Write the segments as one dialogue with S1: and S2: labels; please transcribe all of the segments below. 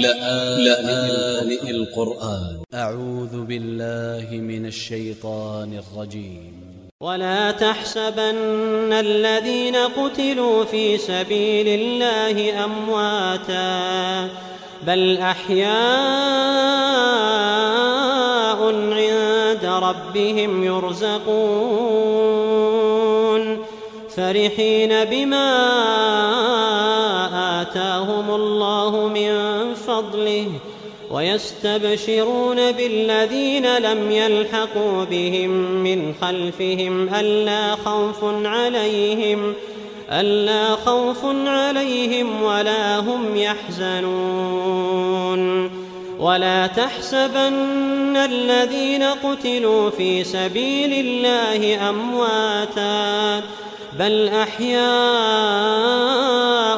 S1: لآن القرآن.
S2: أ ع و ذ ب ا ل ل ه من ا ل ش ي ط ا ن ا ل ج ي م
S3: ولا تحسبن الذين قتلوا في سبيل الله أمواتا بل أحياء عند ربهم يرزقون فرحين بما آتاهم الله من فضله ويستبشرون بالذين لم يلحقوا بهم من خلفهم ألا خوف عليهم ألا خوف عليهم ولا هم يحزنون ولا تحسبن الذين قتلوا في سبيل الله أمواتا بل أحياء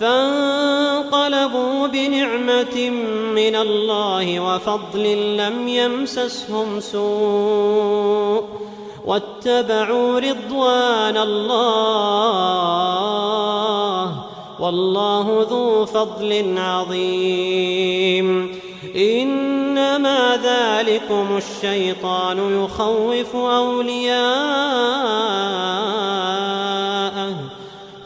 S3: فانقلبوا بنعمة من الله وفضل لم يمسسهم سوء واتبعوا رضوان الله والله ذو فضل عظيم. إنما ذلكم الشيطان يخوف أولياءه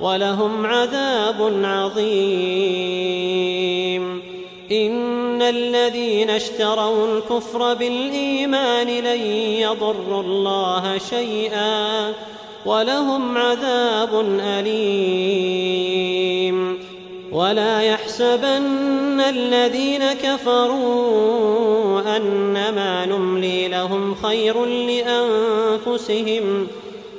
S3: ولهم عذاب عظيم. إن الذين اشتروا الكفر بالإيمان لن يضروا الله شيئا ولهم عذاب أليم. ولا يحسبن الذين كفروا أنما نملي لهم خير لأنفسهم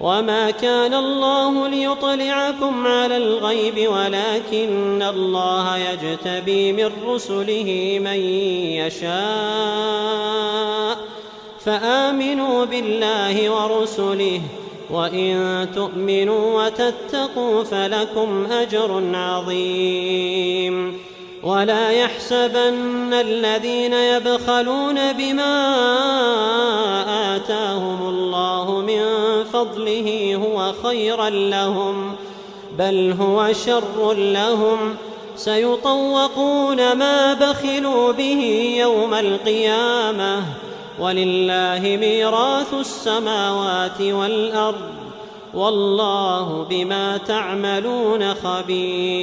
S3: وما كان الله ليطلعكم على الغيب ولكن الله يجتبي من رسله من يشاء فامنوا بالله ورسله وان تؤمنوا وتتقوا فلكم اجر عظيم ولا يحسبن الذين يبخلون بما من فضله هو خيرا لهم بل هو شر لهم. سيطوقون ما بخلوا به يوم القيامة ولله ميراث السماوات والأرض. والله بما تعملون خبير.